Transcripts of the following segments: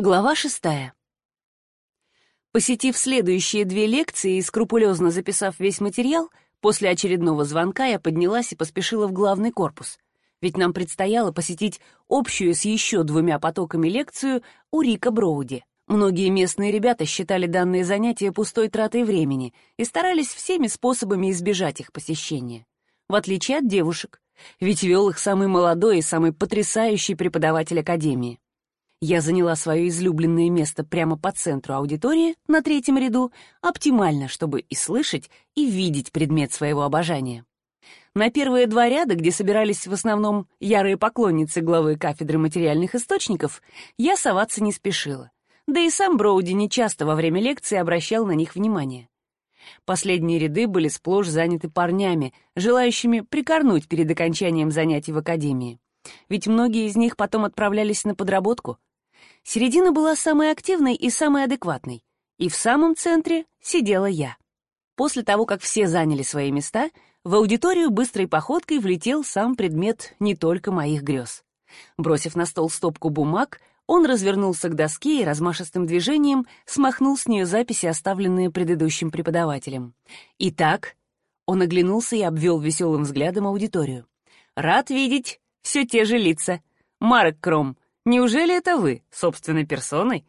Глава шестая. Посетив следующие две лекции и скрупулезно записав весь материал, после очередного звонка я поднялась и поспешила в главный корпус, ведь нам предстояло посетить общую с еще двумя потоками лекцию у Рика Броуди. Многие местные ребята считали данные занятия пустой тратой времени и старались всеми способами избежать их посещения. В отличие от девушек, ведь вел их самый молодой и самый потрясающий преподаватель Академии. Я заняла свое излюбленное место прямо по центру аудитории, на третьем ряду, оптимально, чтобы и слышать, и видеть предмет своего обожания. На первые два ряда, где собирались в основном ярые поклонницы главы кафедры материальных источников, я соваться не спешила. Да и сам Броуди нечасто во время лекции обращал на них внимание. Последние ряды были сплошь заняты парнями, желающими прикорнуть перед окончанием занятий в академии. Ведь многие из них потом отправлялись на подработку, Середина была самой активной и самой адекватной, и в самом центре сидела я. После того, как все заняли свои места, в аудиторию быстрой походкой влетел сам предмет не только моих грез. Бросив на стол стопку бумаг, он развернулся к доске и размашистым движением смахнул с нее записи, оставленные предыдущим преподавателем. Итак, он оглянулся и обвел веселым взглядом аудиторию. «Рад видеть все те же лица. Марк Кром, Неужели это вы, собственной персоной?»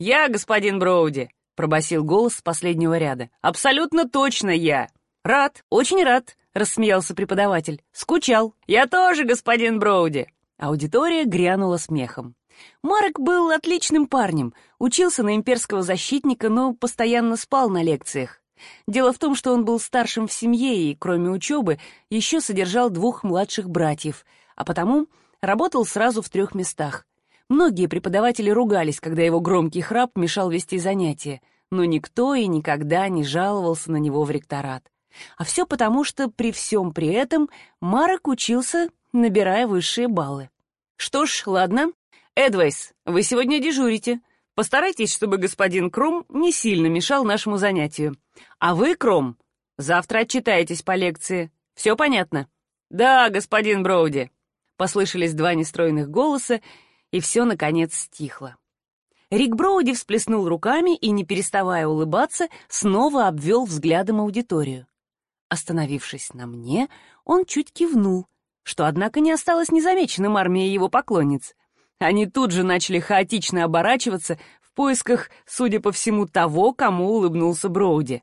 «Я, господин Броуди», — пробасил голос с последнего ряда. «Абсолютно точно я!» «Рад, очень рад», — рассмеялся преподаватель. «Скучал». «Я тоже, господин Броуди». Аудитория грянула смехом. Марк был отличным парнем, учился на имперского защитника, но постоянно спал на лекциях. Дело в том, что он был старшим в семье и, кроме учебы, еще содержал двух младших братьев, а потому работал сразу в трех местах. Многие преподаватели ругались, когда его громкий храп мешал вести занятия, но никто и никогда не жаловался на него в ректорат. А все потому, что при всем при этом Марок учился, набирая высшие баллы. Что ж, ладно. Эдвайс, вы сегодня дежурите. Постарайтесь, чтобы господин Кром не сильно мешал нашему занятию. А вы, Кром, завтра отчитаетесь по лекции. Все понятно? Да, господин Броуди. Послышались два нестройных голоса, и все, наконец, стихло. Рик Броуди всплеснул руками и, не переставая улыбаться, снова обвел взглядом аудиторию. Остановившись на мне, он чуть кивнул, что, однако, не осталось незамеченным армией его поклонниц. Они тут же начали хаотично оборачиваться в поисках, судя по всему, того, кому улыбнулся Броуди.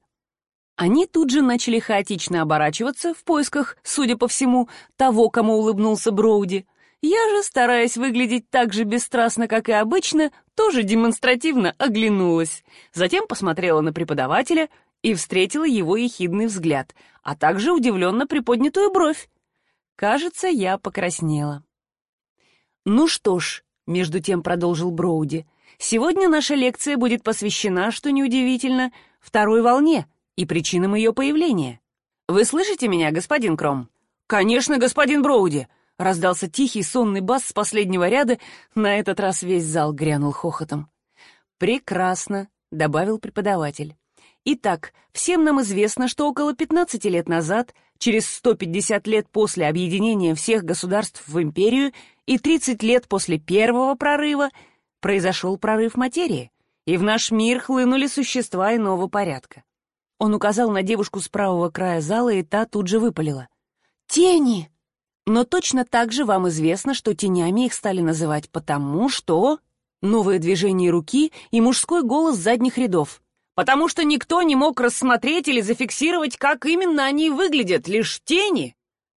Они тут же начали хаотично оборачиваться в поисках, судя по всему, того, кому улыбнулся Броуди — я же, стараясь выглядеть так же бесстрастно, как и обычно, тоже демонстративно оглянулась. Затем посмотрела на преподавателя и встретила его ехидный взгляд, а также удивленно приподнятую бровь. Кажется, я покраснела. «Ну что ж», — между тем продолжил Броуди, «сегодня наша лекция будет посвящена, что неудивительно, второй волне и причинам ее появления. Вы слышите меня, господин Кром?» «Конечно, господин Броуди!» Раздался тихий сонный бас с последнего ряда, на этот раз весь зал грянул хохотом. «Прекрасно», — добавил преподаватель. Итак, всем нам известно, что около 15 лет назад, через 150 лет после объединения всех государств в империю и 30 лет после первого прорыва, произошел прорыв материи, и в наш мир хлынули существа иного порядка. Он указал на девушку с правого края зала, и та тут же выпалила. «Тени!» Но точно так же вам известно, что тенями их стали называть потому, что... Новое движение руки и мужской голос задних рядов. Потому что никто не мог рассмотреть или зафиксировать, как именно они выглядят, лишь тени.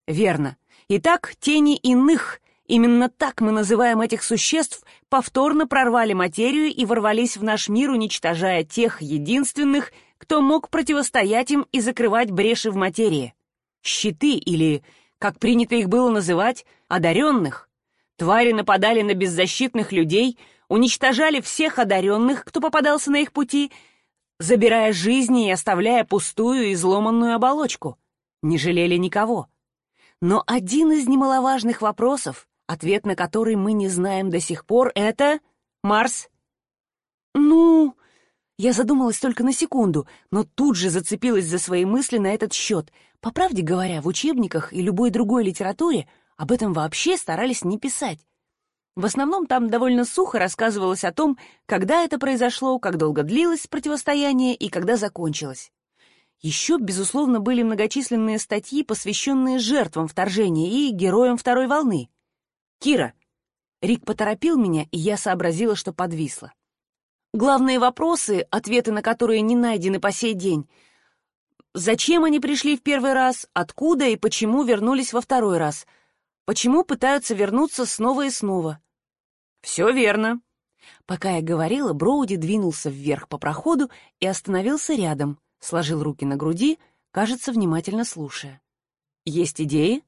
Верно. Итак, тени иных, именно так мы называем этих существ, повторно прорвали материю и ворвались в наш мир, уничтожая тех единственных, кто мог противостоять им и закрывать бреши в материи. Щиты или как принято их было называть, одаренных. Твари нападали на беззащитных людей, уничтожали всех одаренных, кто попадался на их пути, забирая жизни и оставляя пустую и изломанную оболочку. Не жалели никого. Но один из немаловажных вопросов, ответ на который мы не знаем до сих пор, это... Марс? Ну... Я задумалась только на секунду, но тут же зацепилась за свои мысли на этот счет — по правде говоря, в учебниках и любой другой литературе об этом вообще старались не писать. В основном там довольно сухо рассказывалось о том, когда это произошло, как долго длилось противостояние и когда закончилось. Еще, безусловно, были многочисленные статьи, посвященные жертвам вторжения и героям второй волны. «Кира!» Рик поторопил меня, и я сообразила, что подвисла. Главные вопросы, ответы на которые не найдены по сей день. Зачем они пришли в первый раз, откуда и почему вернулись во второй раз? Почему пытаются вернуться снова и снова? Все верно. Пока я говорила, Броуди двинулся вверх по проходу и остановился рядом — сложил руки на груди, кажется, внимательно слушая. «Есть идеи?»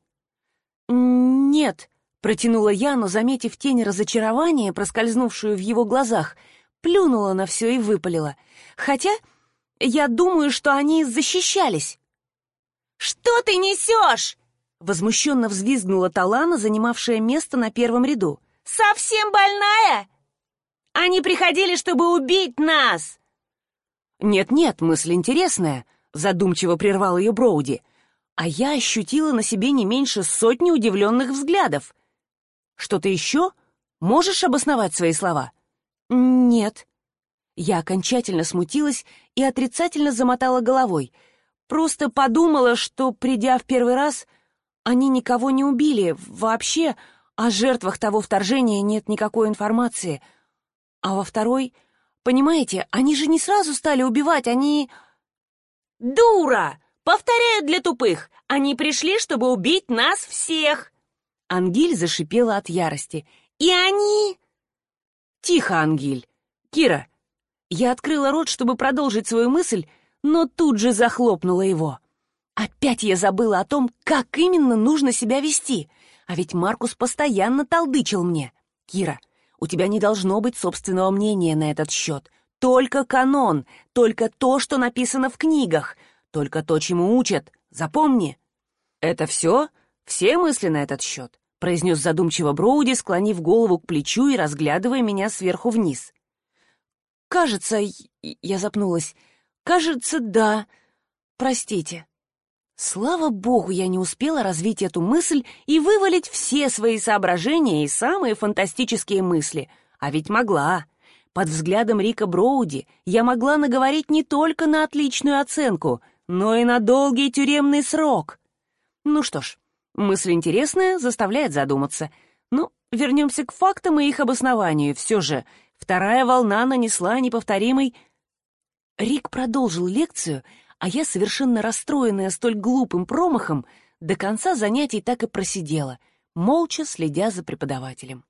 «Нет», — протянула я, но, заметив тень разочарования, проскользнувшую в его глазах, плюнула на все и выпалила. «Хотя я думаю, что они защищались». «Что ты несешь?» — возмущенно взвизгнула Талана, занимавшая место на первом ряду. «Совсем больная? Они приходили, чтобы убить нас!» «Нет-нет, мысль интересная», — задумчиво прервал ее Броуди. А я ощутила на себе не меньше сотни удивленных взглядов. «Что-то еще? Можешь обосновать свои слова?» «Нет». Я окончательно смутилась и отрицательно замотала головой. Просто подумала, что, придя в первый раз, они никого не убили. Вообще, о жертвах того вторжения нет никакой информации. А во второй Понимаете, они же не сразу стали убивать, они... Дура! Повторяю для тупых! Они пришли, чтобы убить нас всех!» Ангиль зашипела от ярости. «И они...» «Тихо, Ангиль! Кира!» Я открыла рот, чтобы продолжить свою мысль, но тут же захлопнула его. Опять я забыла о том, как именно нужно себя вести, а ведь Маркус постоянно толдычил мне. «Кира, у тебя не должно быть собственного мнения на этот счет. Только канон, только то, что написано в книгах, только то, чему учат. Запомни. Это все? Все мысли на этот счет? произнес задумчиво Броуди, склонив голову к плечу и разглядывая меня сверху вниз. «Кажется...» — я запнулась. «Кажется, да. Простите». Слава богу, я не успела развить эту мысль и вывалить все свои соображения и самые фантастические мысли. А ведь могла. Под взглядом Рика Броуди я могла наговорить не только на отличную оценку, но и на долгий тюремный срок. Ну что ж, мысль интересная, заставляет задуматься. Ну, вернемся к фактам и их обоснованию. Все же, вторая волна нанесла неповторимый... Рик продолжил лекцию, а я, совершенно расстроенная столь глупым промахом, до конца занятий так и просидела, молча следя за преподавателем.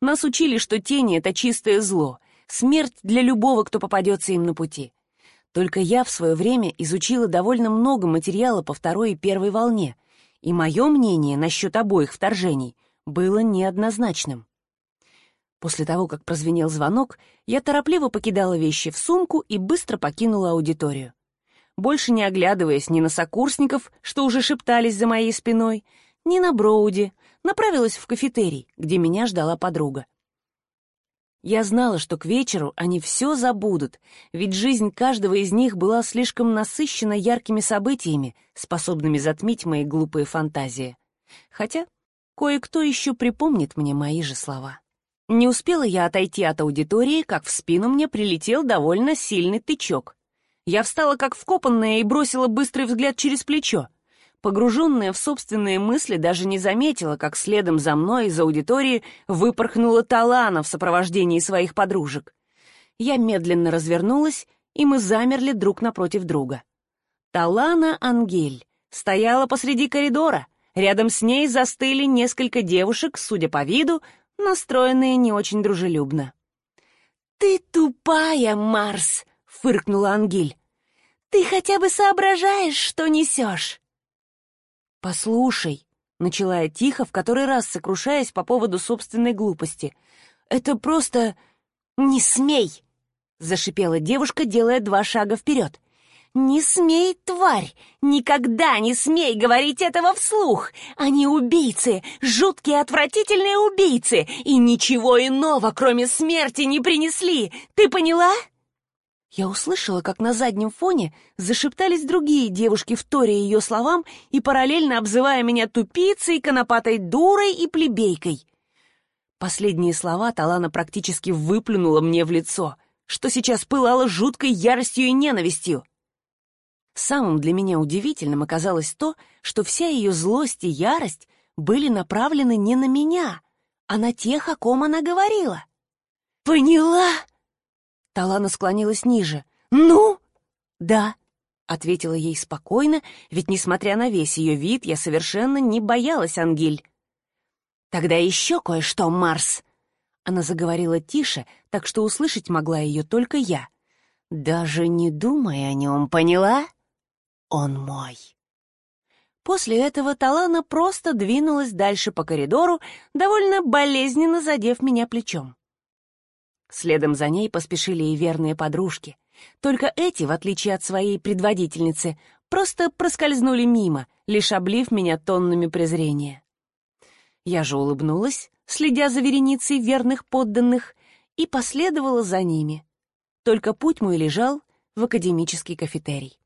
Нас учили, что тени — это чистое зло, смерть для любого, кто попадется им на пути. Только я в свое время изучила довольно много материала по второй и первой волне, и мое мнение насчет обоих вторжений было неоднозначным. После того, как прозвенел звонок, я торопливо покидала вещи в сумку и быстро покинула аудиторию больше не оглядываясь ни на сокурсников, что уже шептались за моей спиной, ни на Броуди, направилась в кафетерий, где меня ждала подруга. Я знала, что к вечеру они все забудут, ведь жизнь каждого из них была слишком насыщена яркими событиями, способными затмить мои глупые фантазии. Хотя кое-кто еще припомнит мне мои же слова. Не успела я отойти от аудитории, как в спину мне прилетел довольно сильный тычок. Я встала как вкопанная и бросила быстрый взгляд через плечо. Погруженная в собственные мысли, даже не заметила, как следом за мной из аудитории выпорхнула Талана в сопровождении своих подружек. Я медленно развернулась, и мы замерли друг напротив друга. Талана Ангель стояла посреди коридора. Рядом с ней застыли несколько девушек, судя по виду, настроенные не очень дружелюбно. «Ты тупая, Марс!» — фыркнула Ангель. «Ты хотя бы соображаешь, что несешь?» «Послушай», — начала я тихо, в который раз сокрушаясь по поводу собственной глупости. «Это просто...» «Не смей!» — зашипела девушка, делая два шага вперед. «Не смей, тварь! Никогда не смей говорить этого вслух! Они убийцы, жуткие отвратительные убийцы, и ничего иного, кроме смерти, не принесли! Ты поняла?» Я услышала, как на заднем фоне зашептались другие девушки, вторя ее словам и параллельно обзывая меня тупицей, конопатой дурой и плебейкой. Последние слова Талана практически выплюнула мне в лицо, что сейчас пылало жуткой яростью и ненавистью. Самым для меня удивительным оказалось то, что вся ее злость и ярость были направлены не на меня, а на тех, о ком она говорила. «Поняла?» Талана склонилась ниже. «Ну?» «Да», — ответила ей спокойно, ведь, несмотря на весь ее вид, я совершенно не боялась Ангель. «Тогда еще кое-что, Марс!» Она заговорила тише, так что услышать могла ее только я. «Даже не думай о нем, поняла? Он мой!» После этого Талана просто двинулась дальше по коридору, довольно болезненно задев меня плечом. Следом за ней поспешили и верные подружки. Только эти, в отличие от своей предводительницы, просто проскользнули мимо, лишь облив меня тоннами презрения. Я же улыбнулась, следя за вереницей верных подданных, и последовала за ними. Только путь мой лежал в академический кафетерий.